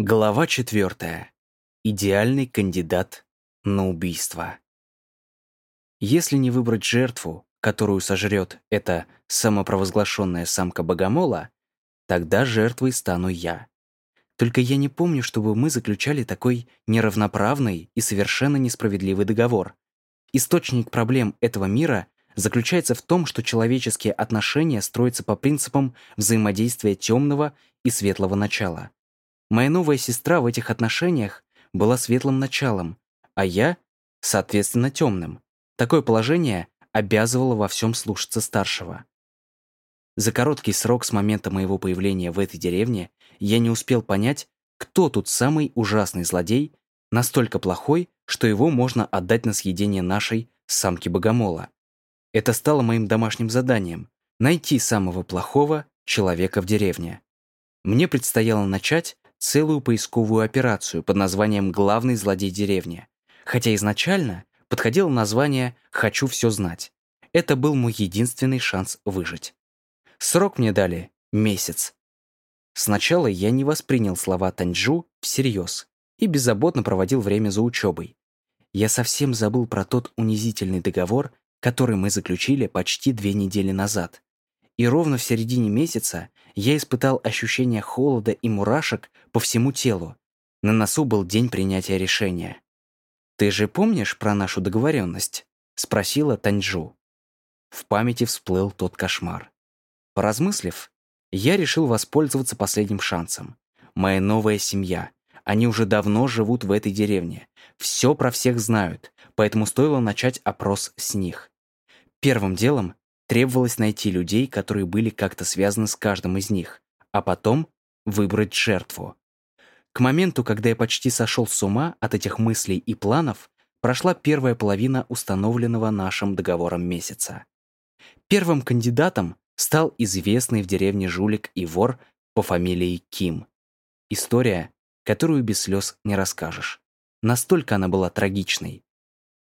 Глава четвертая. Идеальный кандидат на убийство. Если не выбрать жертву, которую сожрет эта самопровозглашенная самка богомола, тогда жертвой стану я. Только я не помню, чтобы мы заключали такой неравноправный и совершенно несправедливый договор. Источник проблем этого мира заключается в том, что человеческие отношения строятся по принципам взаимодействия темного и светлого начала. Моя новая сестра в этих отношениях была светлым началом, а я, соответственно, темным. Такое положение обязывало во всем слушаться старшего. За короткий срок с момента моего появления в этой деревне я не успел понять, кто тут самый ужасный злодей, настолько плохой, что его можно отдать на съедение нашей самки-богомола. Это стало моим домашним заданием — найти самого плохого человека в деревне. Мне предстояло начать целую поисковую операцию под названием «Главный злодей деревни», хотя изначально подходило название «Хочу все знать». Это был мой единственный шанс выжить. Срок мне дали — месяц. Сначала я не воспринял слова Таньчжу всерьез и беззаботно проводил время за учебой. Я совсем забыл про тот унизительный договор, который мы заключили почти две недели назад. И ровно в середине месяца я испытал ощущение холода и мурашек по всему телу. На носу был день принятия решения. «Ты же помнишь про нашу договоренность?» — спросила Таньчжу. В памяти всплыл тот кошмар. Поразмыслив, я решил воспользоваться последним шансом. Моя новая семья. Они уже давно живут в этой деревне. Все про всех знают, поэтому стоило начать опрос с них. Первым делом Требовалось найти людей, которые были как-то связаны с каждым из них, а потом выбрать жертву. К моменту, когда я почти сошел с ума от этих мыслей и планов, прошла первая половина установленного нашим договором месяца. Первым кандидатом стал известный в деревне жулик и вор по фамилии Ким. История, которую без слез не расскажешь. Настолько она была трагичной.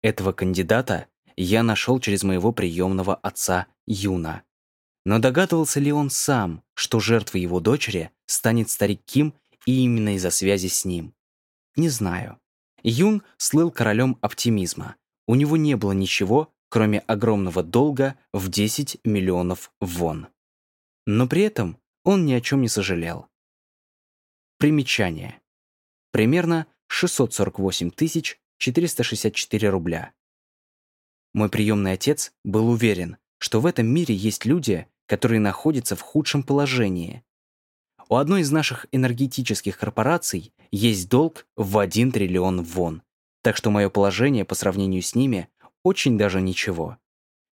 Этого кандидата я нашел через моего приемного отца Юна. Но догадывался ли он сам, что жертвой его дочери станет старик Ким и именно из-за связи с ним? Не знаю. Юн слыл королем оптимизма. У него не было ничего, кроме огромного долга в 10 миллионов вон. Но при этом он ни о чем не сожалел. Примечание. Примерно 648 464 рубля. Мой приемный отец был уверен, что в этом мире есть люди, которые находятся в худшем положении. У одной из наших энергетических корпораций есть долг в 1 триллион вон, так что мое положение по сравнению с ними очень даже ничего.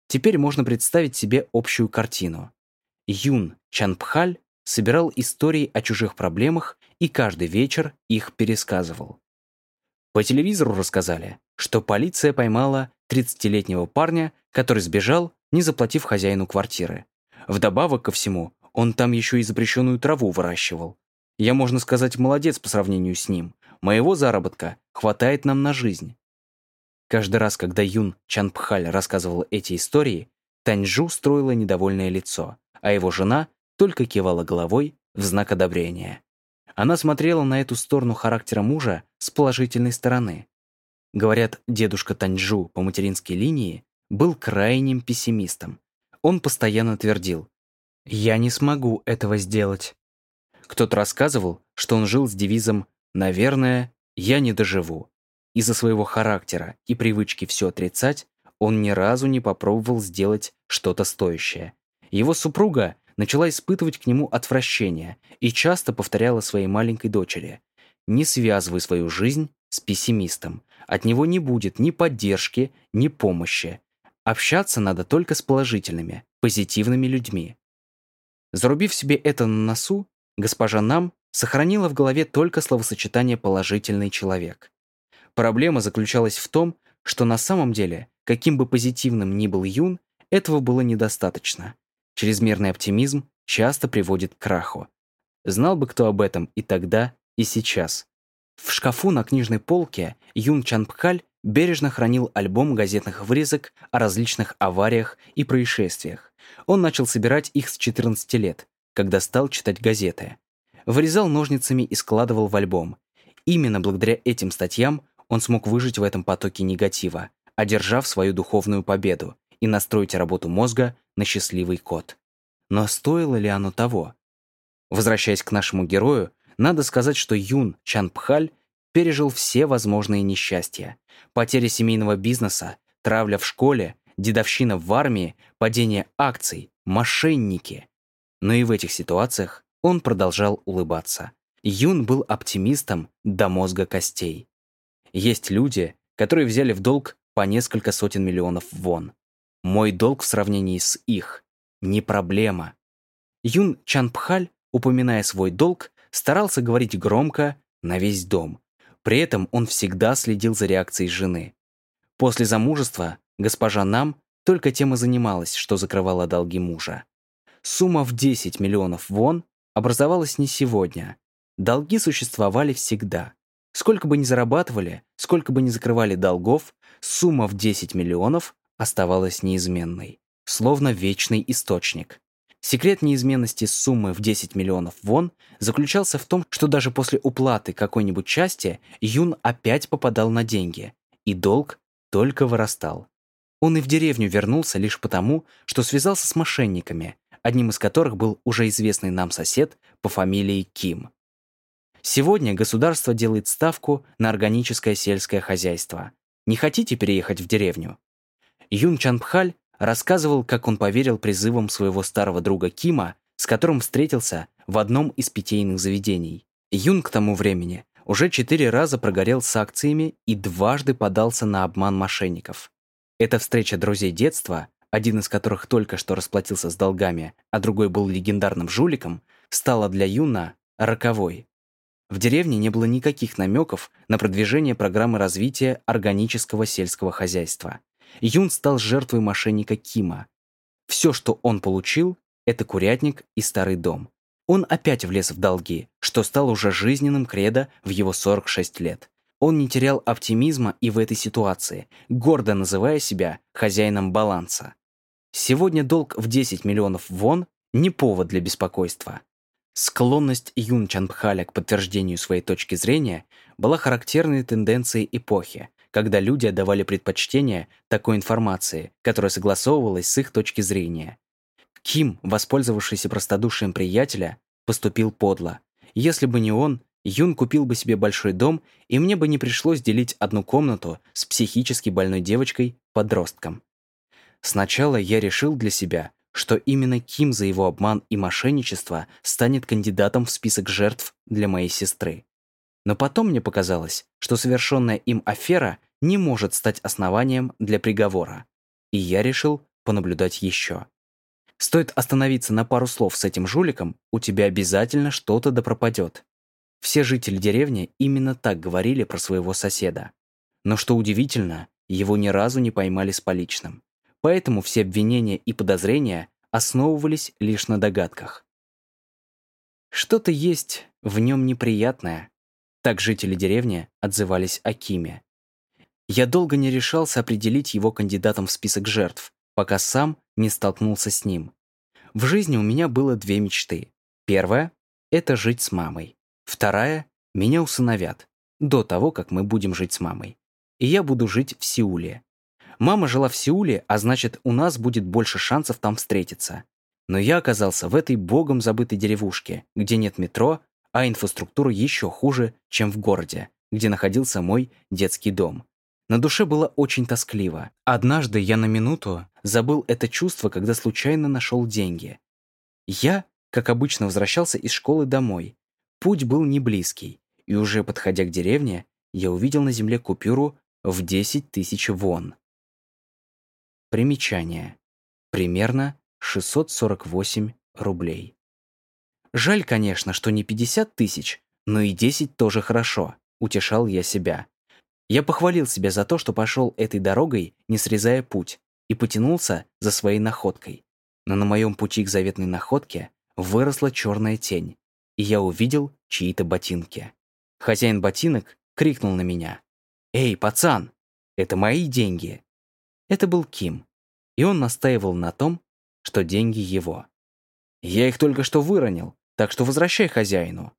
Теперь можно представить себе общую картину. Юн Чанпхаль собирал истории о чужих проблемах и каждый вечер их пересказывал. По телевизору рассказали, что полиция поймала 30-летнего парня, который сбежал, не заплатив хозяину квартиры. Вдобавок ко всему, он там еще и запрещенную траву выращивал. Я, можно сказать, молодец по сравнению с ним. Моего заработка хватает нам на жизнь. Каждый раз, когда Юн Чанпхаль рассказывал эти истории, Таньжу строила недовольное лицо, а его жена только кивала головой в знак одобрения. Она смотрела на эту сторону характера мужа с положительной стороны. Говорят, дедушка Таньжу по материнской линии был крайним пессимистом. Он постоянно твердил «Я не смогу этого сделать». Кто-то рассказывал, что он жил с девизом «Наверное, я не доживу». Из-за своего характера и привычки все отрицать, он ни разу не попробовал сделать что-то стоящее. Его супруга начала испытывать к нему отвращение и часто повторяла своей маленькой дочери «Не связывай свою жизнь с пессимистом. От него не будет ни поддержки, ни помощи. Общаться надо только с положительными, позитивными людьми. Зарубив себе это на носу, госпожа Нам сохранила в голове только словосочетание «положительный человек». Проблема заключалась в том, что на самом деле, каким бы позитивным ни был Юн, этого было недостаточно. Чрезмерный оптимизм часто приводит к краху. Знал бы кто об этом и тогда, и сейчас. В шкафу на книжной полке Юн Чанпхаль бережно хранил альбом газетных вырезок о различных авариях и происшествиях. Он начал собирать их с 14 лет, когда стал читать газеты. вырезал ножницами и складывал в альбом. Именно благодаря этим статьям он смог выжить в этом потоке негатива, одержав свою духовную победу и настроить работу мозга на счастливый код. Но стоило ли оно того? Возвращаясь к нашему герою, надо сказать, что Юн Чан Пхаль пережил все возможные несчастья. Потеря семейного бизнеса, травля в школе, дедовщина в армии, падение акций, мошенники. Но и в этих ситуациях он продолжал улыбаться. Юн был оптимистом до мозга костей. Есть люди, которые взяли в долг по несколько сотен миллионов вон. Мой долг в сравнении с их – не проблема. Юн Чанпхаль, упоминая свой долг, старался говорить громко на весь дом. При этом он всегда следил за реакцией жены. После замужества госпожа Нам только тем и занималась, что закрывала долги мужа. Сумма в 10 миллионов вон образовалась не сегодня. Долги существовали всегда. Сколько бы ни зарабатывали, сколько бы ни закрывали долгов, сумма в 10 миллионов оставалась неизменной, словно вечный источник. Секрет неизменности суммы в 10 миллионов вон заключался в том, что даже после уплаты какой-нибудь части Юн опять попадал на деньги, и долг только вырастал. Он и в деревню вернулся лишь потому, что связался с мошенниками, одним из которых был уже известный нам сосед по фамилии Ким. Сегодня государство делает ставку на органическое сельское хозяйство. Не хотите переехать в деревню? Юн Чанпхаль рассказывал, как он поверил призывам своего старого друга Кима, с которым встретился в одном из питейных заведений. Юн к тому времени уже четыре раза прогорел с акциями и дважды подался на обман мошенников. Эта встреча друзей детства, один из которых только что расплатился с долгами, а другой был легендарным жуликом, стала для Юна роковой. В деревне не было никаких намеков на продвижение программы развития органического сельского хозяйства. Юн стал жертвой мошенника Кима. Все, что он получил, это курятник и старый дом. Он опять влез в долги, что стало уже жизненным кредо в его 46 лет. Он не терял оптимизма и в этой ситуации, гордо называя себя хозяином баланса. Сегодня долг в 10 миллионов вон не повод для беспокойства. Склонность Юн Чанпхаля к подтверждению своей точки зрения была характерной тенденцией эпохи, когда люди отдавали предпочтение такой информации, которая согласовывалась с их точки зрения. Ким, воспользовавшийся простодушием приятеля, поступил подло. Если бы не он, Юн купил бы себе большой дом, и мне бы не пришлось делить одну комнату с психически больной девочкой-подростком. Сначала я решил для себя, что именно Ким за его обман и мошенничество станет кандидатом в список жертв для моей сестры. Но потом мне показалось, что совершенная им афера не может стать основанием для приговора. И я решил понаблюдать еще. Стоит остановиться на пару слов с этим жуликом, у тебя обязательно что-то да пропадет. Все жители деревни именно так говорили про своего соседа. Но что удивительно, его ни разу не поймали с поличным. Поэтому все обвинения и подозрения основывались лишь на догадках. Что-то есть в нем неприятное. Так жители деревни отзывались о Киме. Я долго не решался определить его кандидатом в список жертв, пока сам не столкнулся с ним. В жизни у меня было две мечты. Первая — это жить с мамой. Вторая — меня усыновят, до того, как мы будем жить с мамой. И я буду жить в Сеуле, Мама жила в Сеуле, а значит, у нас будет больше шансов там встретиться. Но я оказался в этой богом забытой деревушке, где нет метро, а инфраструктура еще хуже, чем в городе, где находился мой детский дом. На душе было очень тоскливо. Однажды я на минуту забыл это чувство, когда случайно нашел деньги. Я, как обычно, возвращался из школы домой. Путь был не близкий, и уже подходя к деревне, я увидел на земле купюру в 10 тысяч вон. Примечание. Примерно 648 рублей. Жаль, конечно, что не 50 тысяч, но и 10 тоже хорошо, утешал я себя. Я похвалил себя за то, что пошел этой дорогой, не срезая путь, и потянулся за своей находкой. Но на моем пути к заветной находке выросла черная тень, и я увидел чьи-то ботинки. Хозяин ботинок крикнул на меня. «Эй, пацан, это мои деньги!» Это был Ким, и он настаивал на том, что деньги его. «Я их только что выронил, так что возвращай хозяину»,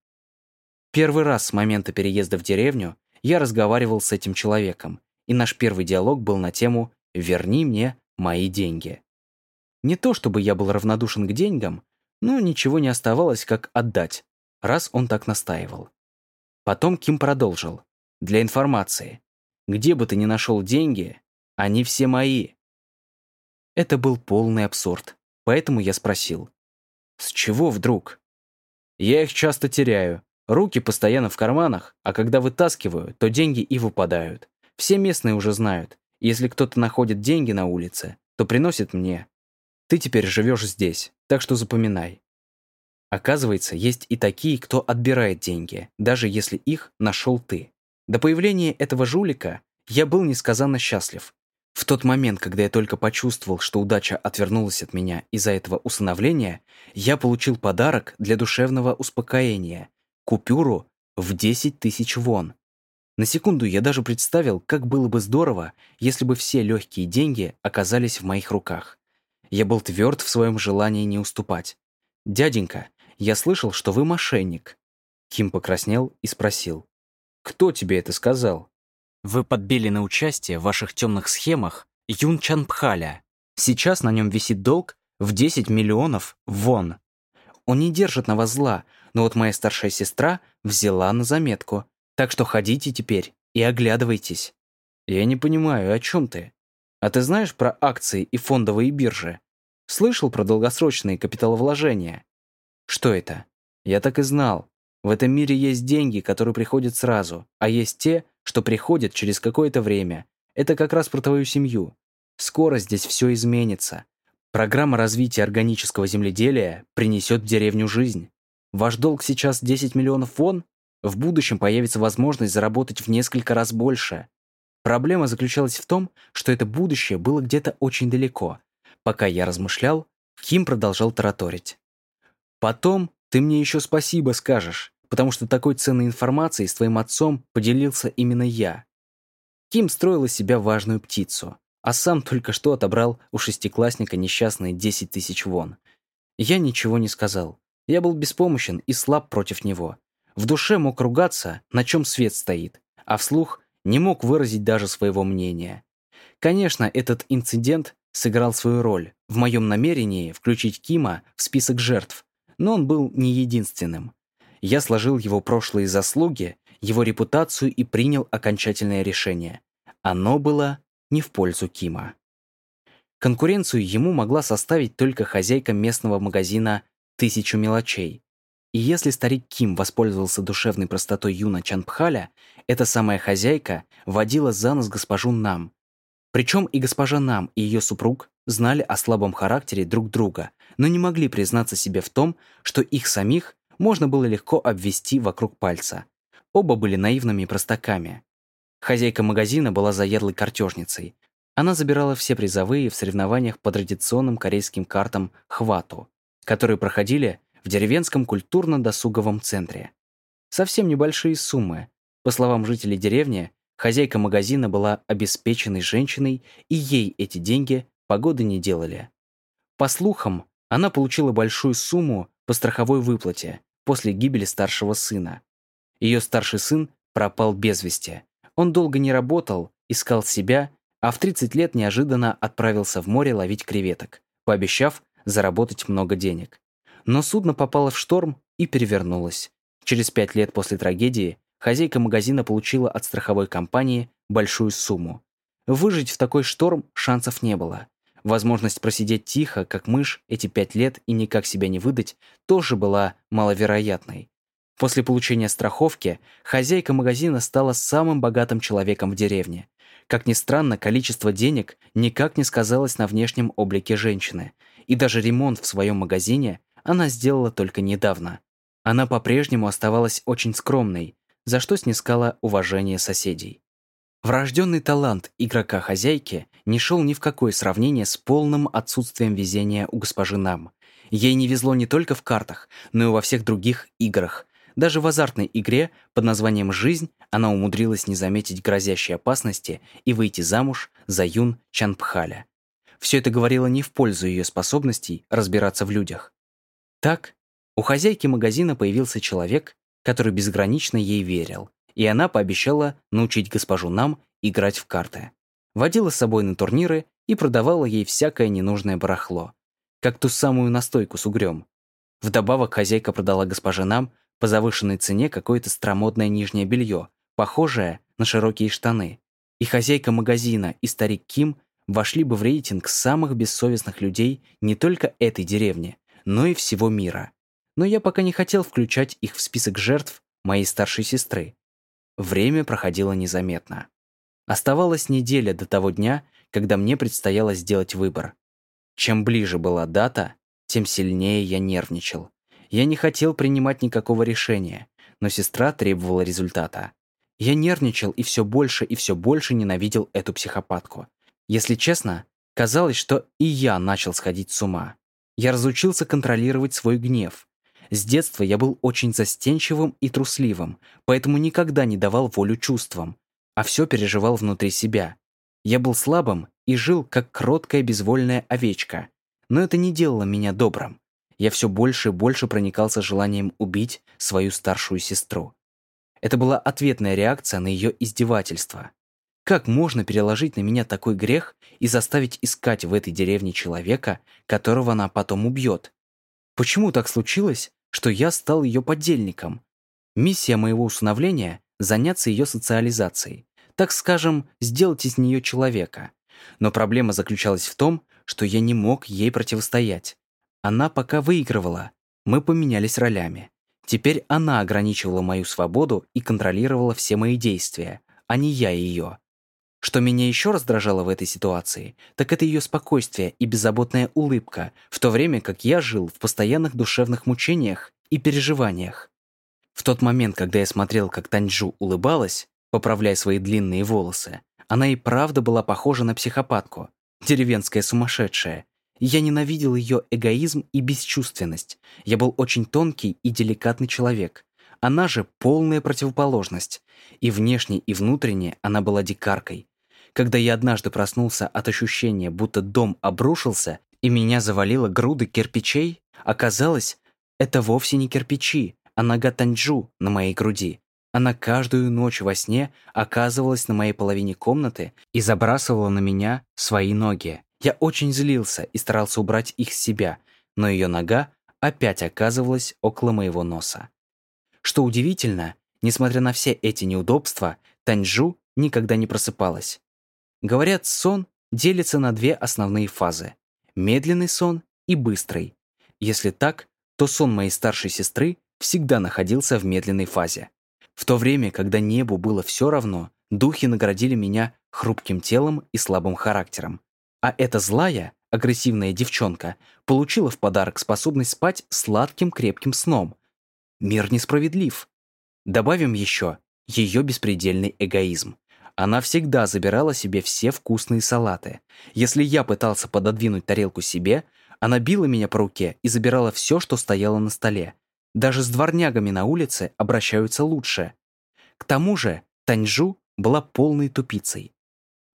Первый раз с момента переезда в деревню я разговаривал с этим человеком, и наш первый диалог был на тему «Верни мне мои деньги». Не то чтобы я был равнодушен к деньгам, но ничего не оставалось, как отдать, раз он так настаивал. Потом Ким продолжил. «Для информации. Где бы ты ни нашел деньги, они все мои». Это был полный абсурд, поэтому я спросил. «С чего вдруг?» «Я их часто теряю. Руки постоянно в карманах, а когда вытаскиваю, то деньги и выпадают. Все местные уже знают. Если кто-то находит деньги на улице, то приносит мне. Ты теперь живешь здесь, так что запоминай. Оказывается, есть и такие, кто отбирает деньги, даже если их нашел ты. До появления этого жулика я был несказанно счастлив. В тот момент, когда я только почувствовал, что удача отвернулась от меня из-за этого усыновления, я получил подарок для душевного успокоения – купюру в 10 тысяч вон. На секунду я даже представил, как было бы здорово, если бы все легкие деньги оказались в моих руках. Я был тверд в своем желании не уступать. «Дяденька, я слышал, что вы мошенник». Ким покраснел и спросил. «Кто тебе это сказал?» «Вы подбили на участие в ваших темных схемах Юн Чан Пхаля. Сейчас на нем висит долг в 10 миллионов вон. Он не держит на вас зла, но вот моя старшая сестра взяла на заметку. Так что ходите теперь и оглядывайтесь». «Я не понимаю, о чем ты? А ты знаешь про акции и фондовые биржи? Слышал про долгосрочные капиталовложения?» «Что это?» «Я так и знал. В этом мире есть деньги, которые приходят сразу, а есть те, что приходят через какое-то время. Это как раз про твою семью. Скоро здесь все изменится. Программа развития органического земледелия принесет в деревню жизнь. Ваш долг сейчас 10 миллионов вон, в будущем появится возможность заработать в несколько раз больше. Проблема заключалась в том, что это будущее было где-то очень далеко. Пока я размышлял, Ким продолжал тараторить. «Потом ты мне еще спасибо скажешь, потому что такой ценной информацией с твоим отцом поделился именно я». Ким строил из себя важную птицу, а сам только что отобрал у шестиклассника несчастные 10 тысяч вон. Я ничего не сказал. Я был беспомощен и слаб против него. В душе мог ругаться, на чем свет стоит, а вслух не мог выразить даже своего мнения. Конечно, этот инцидент сыграл свою роль в моем намерении включить Кима в список жертв, но он был не единственным. Я сложил его прошлые заслуги, его репутацию и принял окончательное решение. Оно было не в пользу Кима. Конкуренцию ему могла составить только хозяйка местного магазина «Тысячу мелочей», и если старик Ким воспользовался душевной простотой Юна Чанпхаля, эта самая хозяйка водила за нос госпожу Нам. Причем и госпожа Нам, и ее супруг знали о слабом характере друг друга, но не могли признаться себе в том, что их самих можно было легко обвести вокруг пальца. Оба были наивными простаками. Хозяйка магазина была заядлой картежницей. Она забирала все призовые в соревнованиях по традиционным корейским картам «хвату», которые проходили в деревенском культурно-досуговом центре. Совсем небольшие суммы. По словам жителей деревни, хозяйка магазина была обеспеченной женщиной, и ей эти деньги погоды не делали. По слухам, она получила большую сумму по страховой выплате после гибели старшего сына. Ее старший сын пропал без вести. Он долго не работал, искал себя, а в 30 лет неожиданно отправился в море ловить креветок, пообещав заработать много денег. Но судно попало в шторм и перевернулось. Через пять лет после трагедии хозяйка магазина получила от страховой компании большую сумму. Выжить в такой шторм шансов не было. Возможность просидеть тихо, как мышь, эти пять лет и никак себя не выдать, тоже была маловероятной. После получения страховки хозяйка магазина стала самым богатым человеком в деревне. Как ни странно, количество денег никак не сказалось на внешнем облике женщины, и даже ремонт в своем магазине она сделала только недавно. Она по-прежнему оставалась очень скромной, за что снискала уважение соседей. Врожденный талант игрока-хозяйки не шел ни в какое сравнение с полным отсутствием везения у госпожи Нам. Ей не везло не только в картах, но и во всех других играх. Даже в азартной игре под названием «Жизнь» она умудрилась не заметить грозящей опасности и выйти замуж за Юн Чанпхаля. Все это говорило не в пользу ее способностей разбираться в людях. Так, у хозяйки магазина появился человек, который безгранично ей верил, и она пообещала научить госпожу нам играть в карты. Водила с собой на турниры и продавала ей всякое ненужное барахло, как ту самую настойку с угрём. Вдобавок хозяйка продала госпоже нам по завышенной цене какое-то стромодное нижнее белье, похожее на широкие штаны. И хозяйка магазина, и старик Ким вошли бы в рейтинг самых бессовестных людей не только этой деревни, но и всего мира. Но я пока не хотел включать их в список жертв моей старшей сестры. Время проходило незаметно. Оставалась неделя до того дня, когда мне предстояло сделать выбор. Чем ближе была дата, тем сильнее я нервничал. Я не хотел принимать никакого решения, но сестра требовала результата. Я нервничал и все больше и все больше ненавидел эту психопатку. Если честно, казалось, что и я начал сходить с ума. Я разучился контролировать свой гнев. С детства я был очень застенчивым и трусливым, поэтому никогда не давал волю чувствам, а все переживал внутри себя. Я был слабым и жил как кроткая безвольная овечка. Но это не делало меня добрым. Я все больше и больше проникался желанием убить свою старшую сестру. Это была ответная реакция на ее издевательство. Как можно переложить на меня такой грех и заставить искать в этой деревне человека, которого она потом убьет? Почему так случилось, что я стал ее подельником? Миссия моего усыновления — заняться ее социализацией. Так скажем, сделать из нее человека. Но проблема заключалась в том, что я не мог ей противостоять. Она пока выигрывала. Мы поменялись ролями. Теперь она ограничивала мою свободу и контролировала все мои действия, а не я ее. Что меня еще раздражало в этой ситуации, так это ее спокойствие и беззаботная улыбка, в то время как я жил в постоянных душевных мучениях и переживаниях. В тот момент, когда я смотрел, как Таньжу улыбалась, поправляя свои длинные волосы, она и правда была похожа на психопатку, деревенская сумасшедшая. Я ненавидел ее эгоизм и бесчувственность. Я был очень тонкий и деликатный человек. Она же полная противоположность. И внешне, и внутренне она была дикаркой, когда я однажды проснулся от ощущения, будто дом обрушился, и меня завалило груды кирпичей, оказалось, это вовсе не кирпичи, а нога Танджу на моей груди. Она каждую ночь во сне оказывалась на моей половине комнаты и забрасывала на меня свои ноги. Я очень злился и старался убрать их с себя, но ее нога опять оказывалась около моего носа. Что удивительно, несмотря на все эти неудобства, Таньжу никогда не просыпалась. Говорят, сон делится на две основные фазы – медленный сон и быстрый. Если так, то сон моей старшей сестры всегда находился в медленной фазе. В то время, когда небу было все равно, духи наградили меня хрупким телом и слабым характером. А эта злая, агрессивная девчонка получила в подарок способность спать сладким крепким сном. Мир несправедлив. Добавим еще ее беспредельный эгоизм. Она всегда забирала себе все вкусные салаты. Если я пытался пододвинуть тарелку себе, она била меня по руке и забирала все, что стояло на столе. Даже с дворнягами на улице обращаются лучше. К тому же Таньжу была полной тупицей.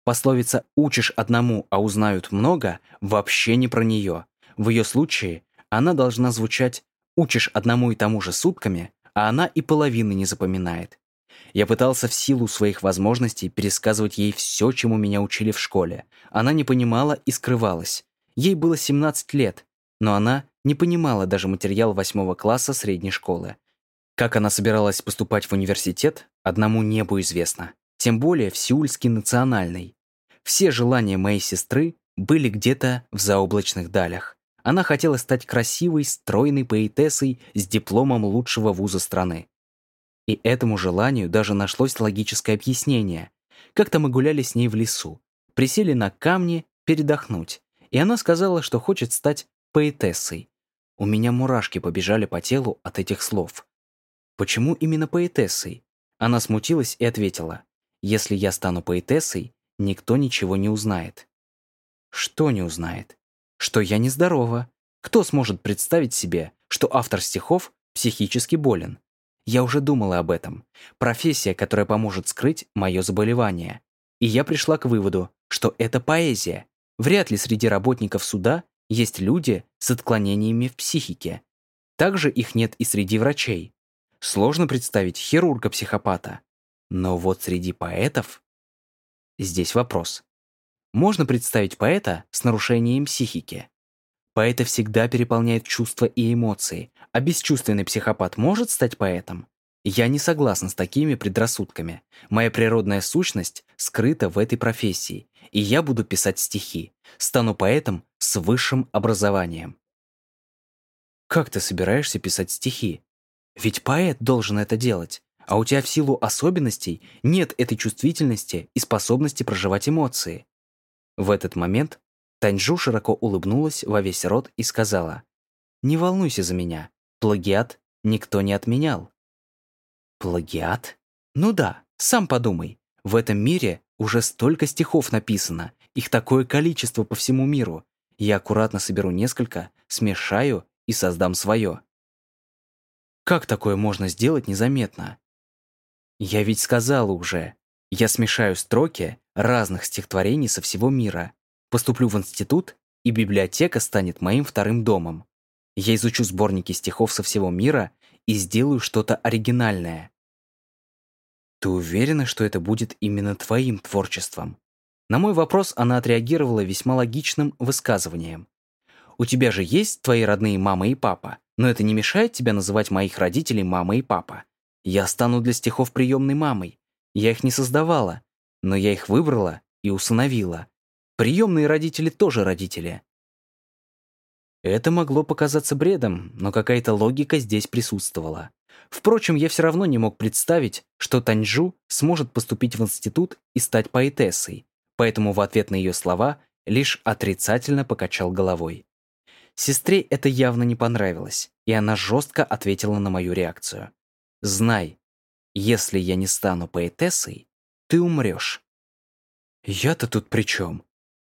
Пословица «учишь одному, а узнают много» вообще не про нее. В ее случае она должна звучать «учишь одному и тому же сутками», а она и половины не запоминает. Я пытался в силу своих возможностей пересказывать ей все, чему меня учили в школе. Она не понимала и скрывалась. Ей было 17 лет, но она не понимала даже материал восьмого класса средней школы. Как она собиралась поступать в университет, одному небу известно. Тем более в Сеульский национальный. Все желания моей сестры были где-то в заоблачных далях. Она хотела стать красивой, стройной поэтессой с дипломом лучшего вуза страны. И этому желанию даже нашлось логическое объяснение. Как-то мы гуляли с ней в лесу, присели на камни передохнуть, и она сказала, что хочет стать поэтессой. У меня мурашки побежали по телу от этих слов. Почему именно поэтессой? Она смутилась и ответила, если я стану поэтессой, никто ничего не узнает. Что не узнает? Что я нездорова. Кто сможет представить себе, что автор стихов психически болен? Я уже думала об этом. Профессия, которая поможет скрыть мое заболевание. И я пришла к выводу, что это поэзия. Вряд ли среди работников суда есть люди с отклонениями в психике. Также их нет и среди врачей. Сложно представить хирурга-психопата. Но вот среди поэтов... Здесь вопрос. Можно представить поэта с нарушением психики? Поэта всегда переполняет чувства и эмоции, а бесчувственный психопат может стать поэтом? Я не согласен с такими предрассудками. Моя природная сущность скрыта в этой профессии, и я буду писать стихи. Стану поэтом с высшим образованием. Как ты собираешься писать стихи? Ведь поэт должен это делать, а у тебя в силу особенностей нет этой чувствительности и способности проживать эмоции. В этот момент Таньжу широко улыбнулась во весь рот и сказала, «Не волнуйся за меня, плагиат никто не отменял». Плагиат? Ну да, сам подумай, в этом мире уже столько стихов написано, их такое количество по всему миру. Я аккуратно соберу несколько, смешаю и создам свое. Как такое можно сделать незаметно? Я ведь сказала уже, я смешаю строки разных стихотворений со всего мира, поступлю в институт, и библиотека станет моим вторым домом. Я изучу сборники стихов со всего мира и сделаю что-то оригинальное. Ты уверена, что это будет именно твоим творчеством? На мой вопрос она отреагировала весьма логичным высказыванием. У тебя же есть твои родные мама и папа, но это не мешает тебе называть моих родителей мама и папа. Я стану для стихов приемной мамой. Я их не создавала, но я их выбрала и усыновила. Приемные родители тоже родители. Это могло показаться бредом, но какая-то логика здесь присутствовала. Впрочем, я все равно не мог представить, что Таньжу сможет поступить в институт и стать поэтессой, поэтому в ответ на ее слова лишь отрицательно покачал головой. Сестре это явно не понравилось, и она жестко ответила на мою реакцию. «Знай, если я не стану поэтессой, ты умрешь». «Я-то тут при чем?»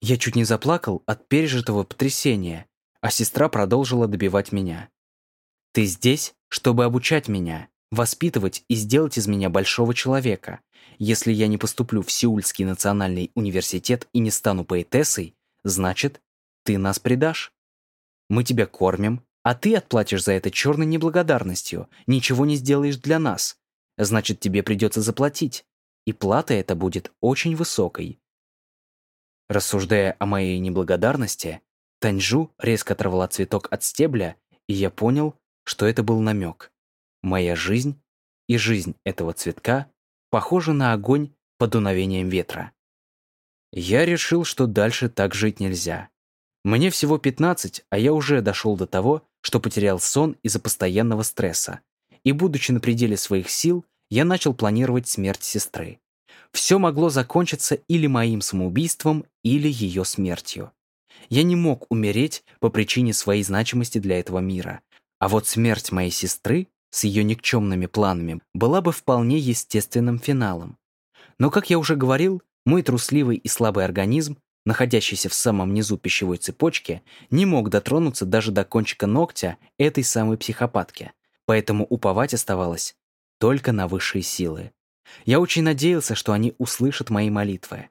Я чуть не заплакал от пережитого потрясения, а сестра продолжила добивать меня. «Ты здесь, чтобы обучать меня, воспитывать и сделать из меня большого человека. Если я не поступлю в Сеульский национальный университет и не стану поэтессой, значит, ты нас предашь. Мы тебя кормим, а ты отплатишь за это черной неблагодарностью, ничего не сделаешь для нас. Значит, тебе придется заплатить. И плата эта будет очень высокой. Рассуждая о моей неблагодарности, Таньжу резко оторвала цветок от стебля, и я понял, что это был намек. Моя жизнь и жизнь этого цветка похожи на огонь под дуновением ветра. Я решил, что дальше так жить нельзя. Мне всего 15, а я уже дошел до того, что потерял сон из-за постоянного стресса. И, будучи на пределе своих сил, я начал планировать смерть сестры. Все могло закончиться или моим самоубийством, или ее смертью. Я не мог умереть по причине своей значимости для этого мира. А вот смерть моей сестры с ее никчемными планами была бы вполне естественным финалом. Но, как я уже говорил, мой трусливый и слабый организм, находящийся в самом низу пищевой цепочки, не мог дотронуться даже до кончика ногтя этой самой психопатки, поэтому уповать оставалось только на высшие силы. Я очень надеялся, что они услышат мои молитвы.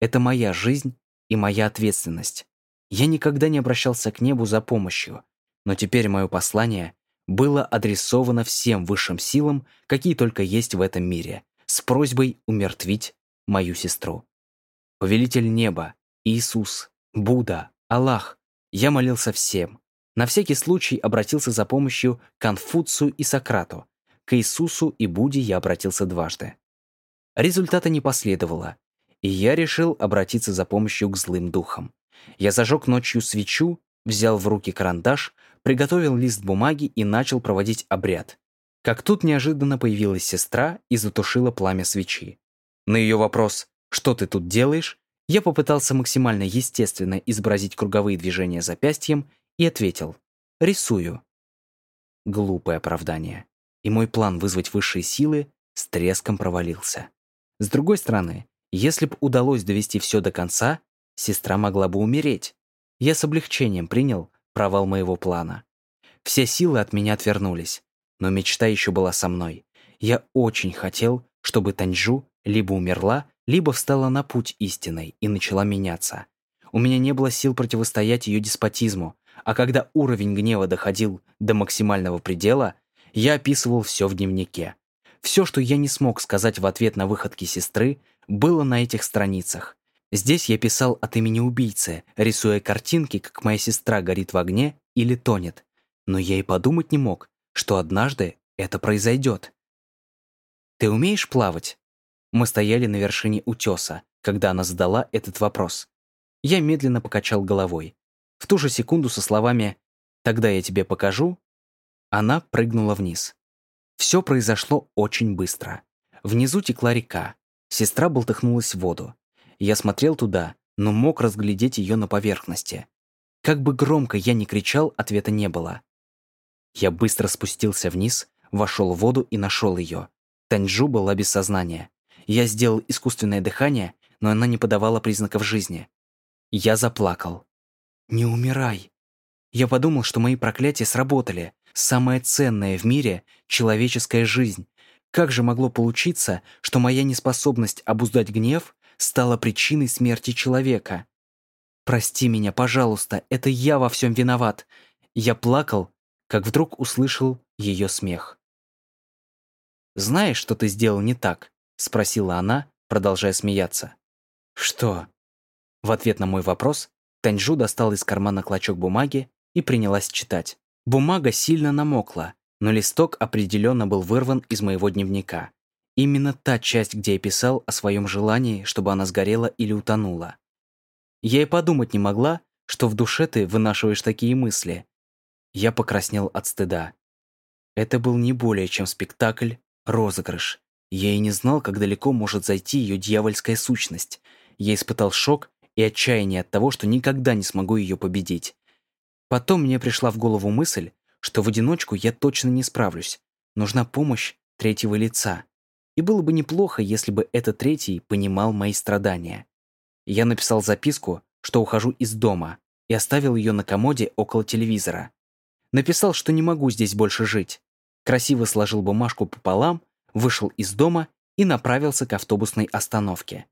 Это моя жизнь и моя ответственность. Я никогда не обращался к небу за помощью, но теперь мое послание было адресовано всем высшим силам, какие только есть в этом мире, с просьбой умертвить мою сестру. Повелитель неба, Иисус, Будда, Аллах, я молился всем. На всякий случай обратился за помощью к Конфуцию и Сократу, к Иисусу и Будде я обратился дважды. Результата не последовало, и я решил обратиться за помощью к злым духам. Я зажег ночью свечу, взял в руки карандаш, приготовил лист бумаги и начал проводить обряд. Как тут неожиданно появилась сестра и затушила пламя свечи. На ее вопрос «Что ты тут делаешь?» я попытался максимально естественно изобразить круговые движения запястьем и ответил «Рисую». Глупое оправдание и мой план вызвать высшие силы с треском провалился. С другой стороны, если бы удалось довести все до конца, сестра могла бы умереть. Я с облегчением принял провал моего плана. Все силы от меня отвернулись, но мечта еще была со мной. Я очень хотел, чтобы Таньжу либо умерла, либо встала на путь истинный и начала меняться. У меня не было сил противостоять ее деспотизму, а когда уровень гнева доходил до максимального предела, Я описывал все в дневнике. Все, что я не смог сказать в ответ на выходки сестры, было на этих страницах. Здесь я писал от имени убийцы, рисуя картинки, как моя сестра горит в огне или тонет. Но я и подумать не мог, что однажды это произойдет. «Ты умеешь плавать?» Мы стояли на вершине утеса, когда она задала этот вопрос. Я медленно покачал головой. В ту же секунду со словами «Тогда я тебе покажу», она прыгнула вниз. Все произошло очень быстро. Внизу текла река. Сестра болтыхнулась в воду. Я смотрел туда, но мог разглядеть ее на поверхности. Как бы громко я ни кричал, ответа не было. Я быстро спустился вниз, вошел в воду и нашел ее. Таньжу была без сознания. Я сделал искусственное дыхание, но она не подавала признаков жизни. Я заплакал. «Не умирай!» Я подумал, что мои проклятия сработали. Самое ценное в мире — человеческая жизнь. Как же могло получиться, что моя неспособность обуздать гнев стала причиной смерти человека? «Прости меня, пожалуйста, это я во всем виноват!» Я плакал, как вдруг услышал ее смех. «Знаешь, что ты сделал не так?» — спросила она, продолжая смеяться. «Что?» В ответ на мой вопрос Таньжу достал из кармана клочок бумаги и принялась читать. Бумага сильно намокла, но листок определенно был вырван из моего дневника. Именно та часть, где я писал о своем желании, чтобы она сгорела или утонула. Я и подумать не могла, что в душе ты вынашиваешь такие мысли. Я покраснел от стыда. Это был не более чем спектакль, розыгрыш. Я и не знал, как далеко может зайти ее дьявольская сущность. Я испытал шок и отчаяние от того, что никогда не смогу ее победить. Потом мне пришла в голову мысль, что в одиночку я точно не справлюсь. Нужна помощь третьего лица. И было бы неплохо, если бы этот третий понимал мои страдания. Я написал записку, что ухожу из дома, и оставил ее на комоде около телевизора. Написал, что не могу здесь больше жить. Красиво сложил бумажку пополам, вышел из дома и направился к автобусной остановке.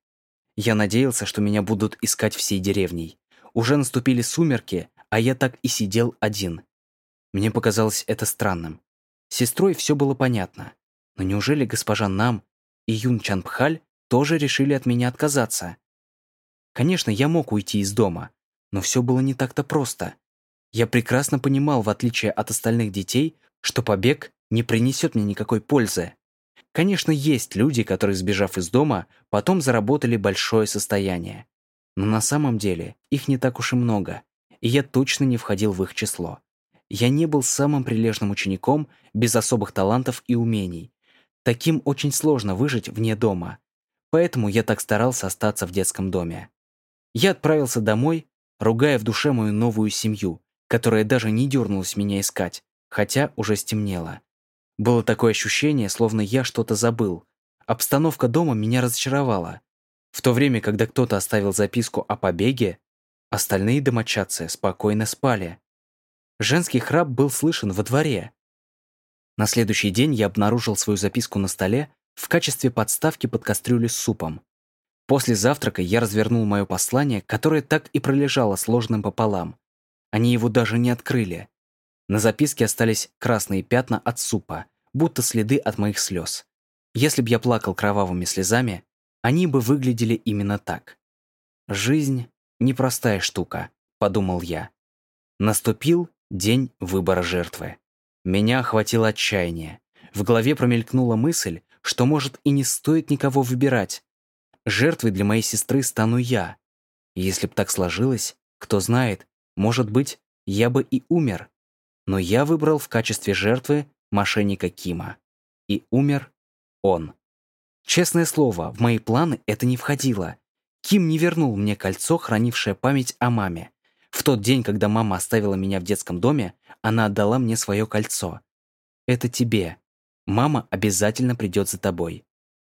Я надеялся, что меня будут искать всей деревней. Уже наступили сумерки, а я так и сидел один. Мне показалось это странным. С сестрой все было понятно. Но неужели госпожа Нам и Юн Чанпхаль тоже решили от меня отказаться? Конечно, я мог уйти из дома, но все было не так-то просто. Я прекрасно понимал, в отличие от остальных детей, что побег не принесет мне никакой пользы. Конечно, есть люди, которые, сбежав из дома, потом заработали большое состояние. Но на самом деле их не так уж и много, и я точно не входил в их число. Я не был самым прилежным учеником, без особых талантов и умений. Таким очень сложно выжить вне дома. Поэтому я так старался остаться в детском доме. Я отправился домой, ругая в душе мою новую семью, которая даже не дернулась меня искать, хотя уже стемнело. Было такое ощущение, словно я что-то забыл. Обстановка дома меня разочаровала. В то время, когда кто-то оставил записку о побеге, остальные домочадцы спокойно спали. Женский храп был слышен во дворе. На следующий день я обнаружил свою записку на столе в качестве подставки под кастрюлю с супом. После завтрака я развернул мое послание, которое так и пролежало сложным пополам, они его даже не открыли. На записке остались красные пятна от супа, будто следы от моих слез. Если б я плакал кровавыми слезами, они бы выглядели именно так. «Жизнь — непростая штука», — подумал я. Наступил день выбора жертвы. Меня охватило отчаяние. В голове промелькнула мысль, что, может, и не стоит никого выбирать. Жертвой для моей сестры стану я. Если б так сложилось, кто знает, может быть, я бы и умер. Но я выбрал в качестве жертвы мошенника Кима. И умер он. Честное слово, в мои планы это не входило. Ким не вернул мне кольцо, хранившее память о маме. В тот день, когда мама оставила меня в детском доме, она отдала мне свое кольцо. Это тебе. Мама обязательно придет за тобой.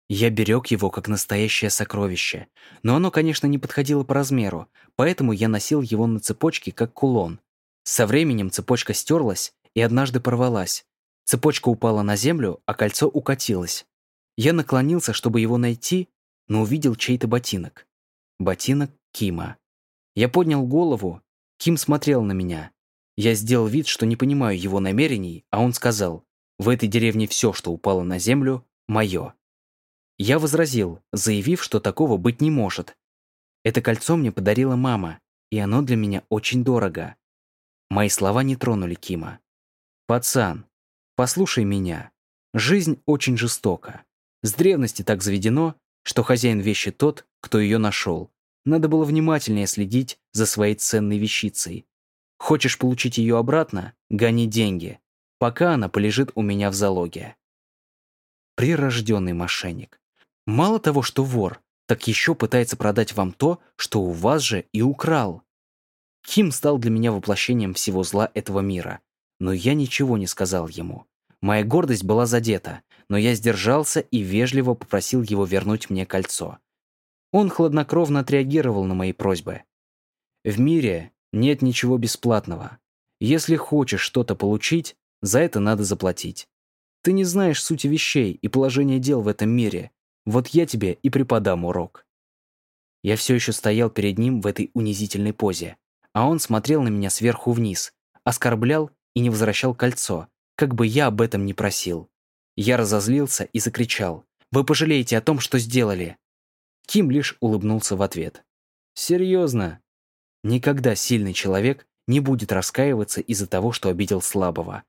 Я берег его как настоящее сокровище, но оно, конечно, не подходило по размеру, поэтому я носил его на цепочке как кулон. Со временем цепочка стерлась и однажды порвалась. Цепочка упала на землю, а кольцо укатилось. Я наклонился, чтобы его найти, но увидел чей-то ботинок. Ботинок Кима. Я поднял голову, Ким смотрел на меня. Я сделал вид, что не понимаю его намерений, а он сказал, В этой деревне все, что упало на землю, мое. Я возразил, заявив, что такого быть не может. Это кольцо мне подарила мама, и оно для меня очень дорого. Мои слова не тронули Кима. «Пацан, послушай меня. Жизнь очень жестока. С древности так заведено, что хозяин вещи тот, кто ее нашел. Надо было внимательнее следить за своей ценной вещицей. Хочешь получить ее обратно? Гони деньги, пока она полежит у меня в залоге. Прирожденный мошенник. Мало того, что вор, так еще пытается продать вам то, что у вас же и украл. Ким стал для меня воплощением всего зла этого мира, но я ничего не сказал ему. Моя гордость была задета, но я сдержался и вежливо попросил его вернуть мне кольцо. Он хладнокровно отреагировал на мои просьбы. В мире нет ничего бесплатного. Если хочешь что-то получить, за это надо заплатить. Ты не знаешь сути вещей и положения дел в этом мире. Вот я тебе и преподам урок. Я все еще стоял перед ним в этой унизительной позе, а он смотрел на меня сверху вниз, оскорблял и не возвращал кольцо, как бы я об этом не просил. Я разозлился и закричал. «Вы пожалеете о том, что сделали!» Ким лишь улыбнулся в ответ. «Серьезно? Никогда сильный человек не будет раскаиваться из-за того, что обидел слабого.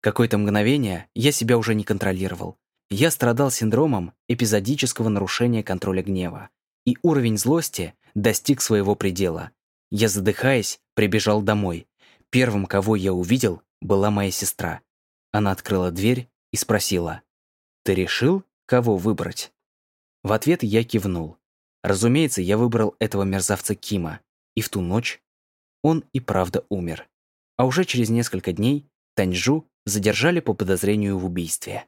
Какое-то мгновение я себя уже не контролировал. Я страдал синдромом эпизодического нарушения контроля гнева. И уровень злости достиг своего предела. Я, задыхаясь, прибежал домой. Первым, кого я увидел, была моя сестра. Она открыла дверь и спросила, «Ты решил, кого выбрать?» В ответ я кивнул. Разумеется, я выбрал этого мерзавца Кима. И в ту ночь он и правда умер. А уже через несколько дней Таньжу задержали по подозрению в убийстве.